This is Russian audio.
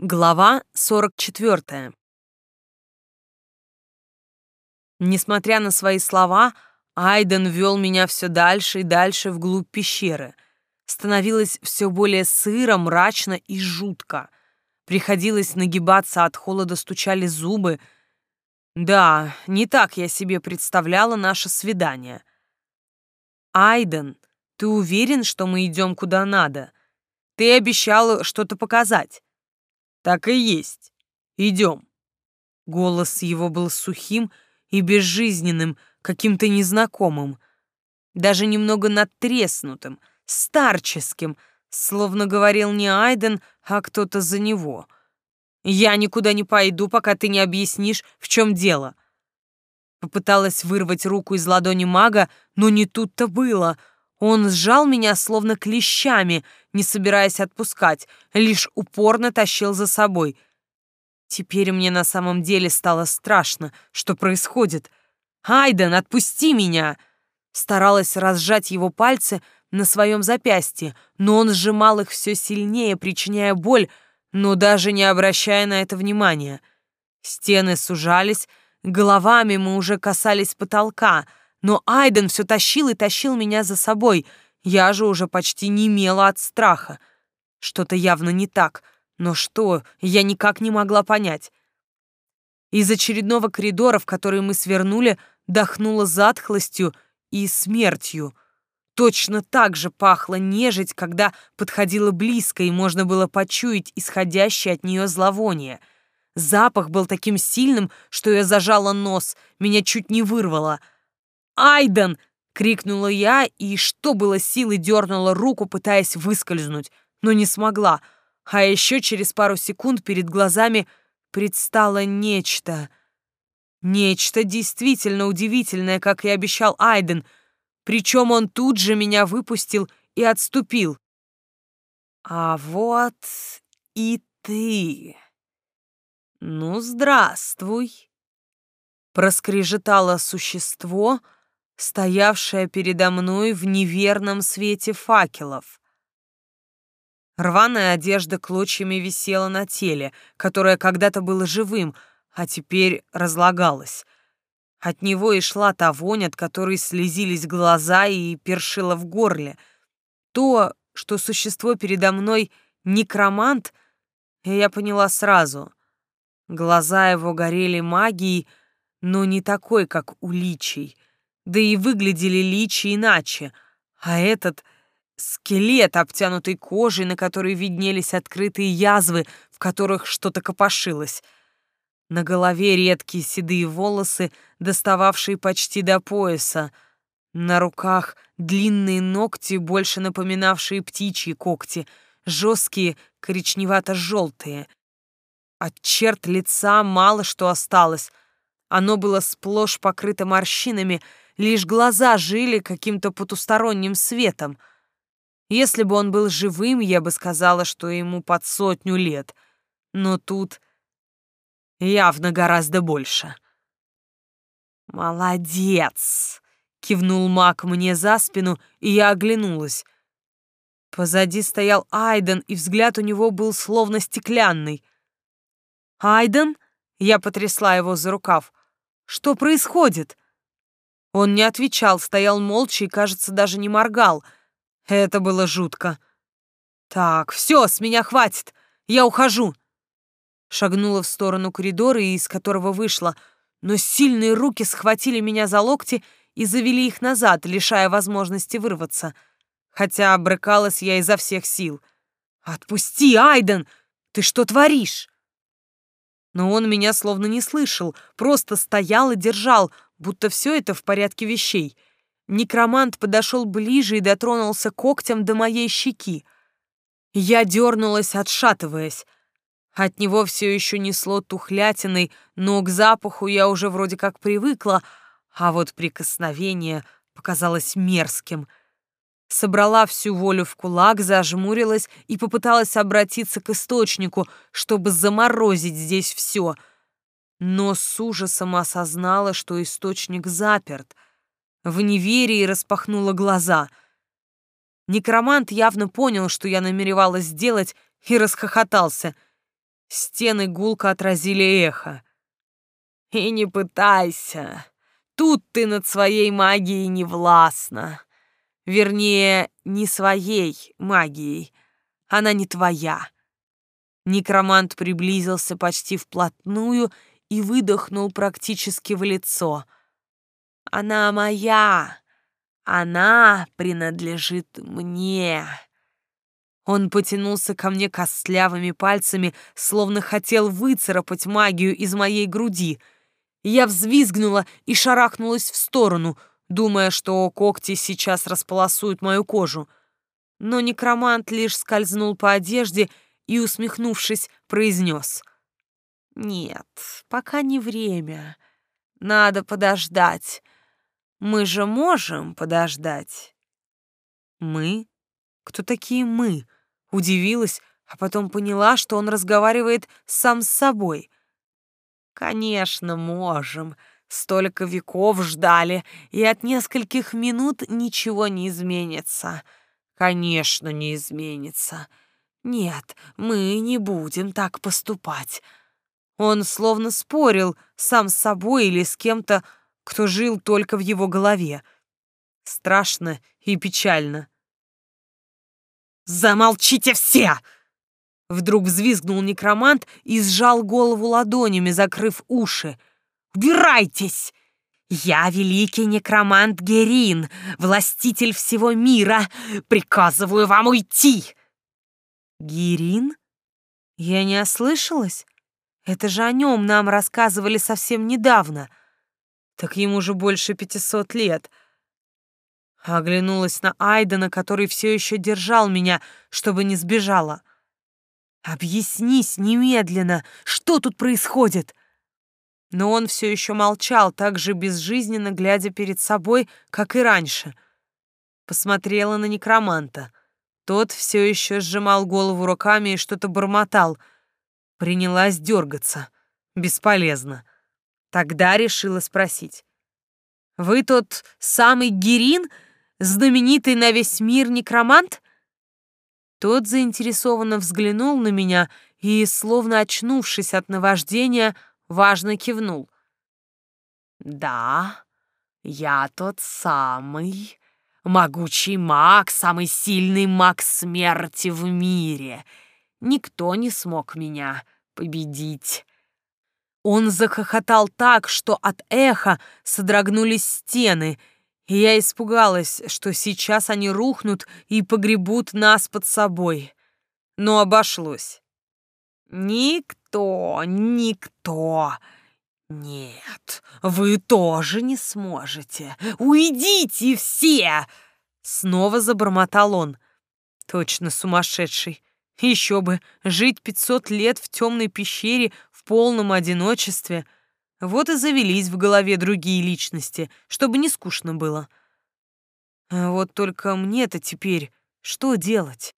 Глава 44. Несмотря на свои слова, Айден вел меня все дальше и дальше вглубь пещеры. Становилось все более сыро, мрачно и жутко. Приходилось нагибаться от холода, стучали зубы. Да, не так я себе представляла наше свидание. «Айден, ты уверен, что мы идем куда надо? Ты обещал что-то показать». Так и есть. Идем. Голос его был сухим и безжизненным, каким-то незнакомым, даже немного надтреснутым, старческим, словно говорил не Айден, а кто-то за него. «Я никуда не пойду, пока ты не объяснишь, в чем дело». Попыталась вырвать руку из ладони мага, но не тут-то было — он сжал меня словно клещами, не собираясь отпускать, лишь упорно тащил за собой. Теперь мне на самом деле стало страшно, что происходит. «Айден, отпусти меня!» Старалась разжать его пальцы на своем запястье, но он сжимал их все сильнее, причиняя боль, но даже не обращая на это внимания. Стены сужались, головами мы уже касались потолка — но Айден все тащил и тащил меня за собой. Я же уже почти не имела от страха. Что-то явно не так, но что, я никак не могла понять. Из очередного коридора, в который мы свернули, дохнуло затхлостью и смертью. Точно так же пахло нежить, когда подходила близко, и можно было почуять исходящее от нее зловоние. Запах был таким сильным, что я зажала нос, меня чуть не вырвало — Айден!» — крикнула я и, что было силы, дернула руку, пытаясь выскользнуть, но не смогла. А еще через пару секунд перед глазами предстало нечто. Нечто действительно удивительное, как и обещал Айден. Причем он тут же меня выпустил и отступил. «А вот и ты!» «Ну, здравствуй!» Проскрежетало существо — стоявшая передо мной в неверном свете факелов. Рваная одежда клочьями висела на теле, которое когда-то было живым, а теперь разлагалось. От него и шла та вонь, от которой слезились глаза и першило в горле. То, что существо передо мной — некромант, я поняла сразу. Глаза его горели магией, но не такой, как у личий — да и выглядели личи иначе, а этот скелет, обтянутый кожей, на которой виднелись открытые язвы, в которых что-то копошилось. На голове редкие седые волосы, достававшие почти до пояса. На руках длинные ногти, больше напоминавшие птичьи когти, жесткие, коричневато-желтые. От черт лица мало что осталось. Оно было сплошь покрыто морщинами, лишь глаза жили каким-то потусторонним светом. Если бы он был живым, я бы сказала, что ему под сотню лет. Но тут явно гораздо больше. «Молодец!» — кивнул маг мне за спину, и я оглянулась. Позади стоял Айден, и взгляд у него был словно стеклянный. «Айден?» — я потрясла его за рукав. «Что происходит?» Он не отвечал, стоял молча и, кажется, даже не моргал. Это было жутко. «Так, все, с меня хватит, я ухожу!» Шагнула в сторону коридора, из которого вышла, но сильные руки схватили меня за локти и завели их назад, лишая возможности вырваться. Хотя обрыкалась я изо всех сил. «Отпусти, Айден! Ты что творишь?» Но он меня словно не слышал, просто стоял и держал, будто все это в порядке вещей. Некромант подошел ближе и дотронулся когтем до моей щеки. Я дернулась, отшатываясь. От него все еще несло тухлятиной, но к запаху я уже вроде как привыкла, а вот прикосновение показалось мерзким. Собрала всю волю в кулак, зажмурилась и попыталась обратиться к источнику, чтобы заморозить здесь все — но с ужасом осознала, что источник заперт. В неверии распахнула глаза. Некромант явно понял, что я намеревалась сделать, и расхохотался. Стены гулко отразили эхо. «И не пытайся. Тут ты над своей магией не властна. Вернее, не своей магией. Она не твоя». Некромант приблизился почти вплотную и выдохнул практически в лицо. «Она моя. Она принадлежит мне». Он потянулся ко мне костлявыми пальцами, словно хотел выцарапать магию из моей груди. Я взвизгнула и шарахнулась в сторону, думая, что когти сейчас располосуют мою кожу. Но некромант лишь скользнул по одежде и, усмехнувшись, произнес. «Нет, пока не время. Надо подождать. Мы же можем подождать». «Мы? Кто такие мы?» Удивилась, а потом поняла, что он разговаривает сам с собой. «Конечно, можем. Столько веков ждали, и от нескольких минут ничего не изменится. Конечно, не изменится. Нет, мы не будем так поступать». Он словно спорил сам с собой или с кем-то, кто жил только в его голове. Страшно и печально. «Замолчите все!» Вдруг взвизгнул некромант и сжал голову ладонями, закрыв уши. «Убирайтесь! Я великий некромант Герин, властитель всего мира. Приказываю вам уйти!» «Герин? Я не ослышалась? Это же о нем нам рассказывали совсем недавно. Так ему же больше пятисот лет. Оглянулась на Айдена, который все еще держал меня, чтобы не сбежала. «Объяснись немедленно, что тут происходит?» Но он все еще молчал, так же безжизненно глядя перед собой, как и раньше. Посмотрела на некроманта. Тот все еще сжимал голову руками и что-то бормотал. Принялась дергаться. Бесполезно. Тогда решила спросить. «Вы тот самый Герин, знаменитый на весь мир некромант?» Тот заинтересованно взглянул на меня и, словно очнувшись от наваждения, важно кивнул. «Да, я тот самый могучий маг, самый сильный маг смерти в мире. Никто не смог меня победить». Он захохотал так, что от эха содрогнулись стены — и я испугалась, что сейчас они рухнут и погребут нас под собой. Но обошлось. Никто, никто. Нет, вы тоже не сможете. Уйдите все! Снова забормотал он. Точно сумасшедший. Еще бы, жить пятьсот лет в темной пещере в полном одиночестве — вот и завелись в голове другие личности, чтобы не скучно было. Вот только мне-то теперь что делать?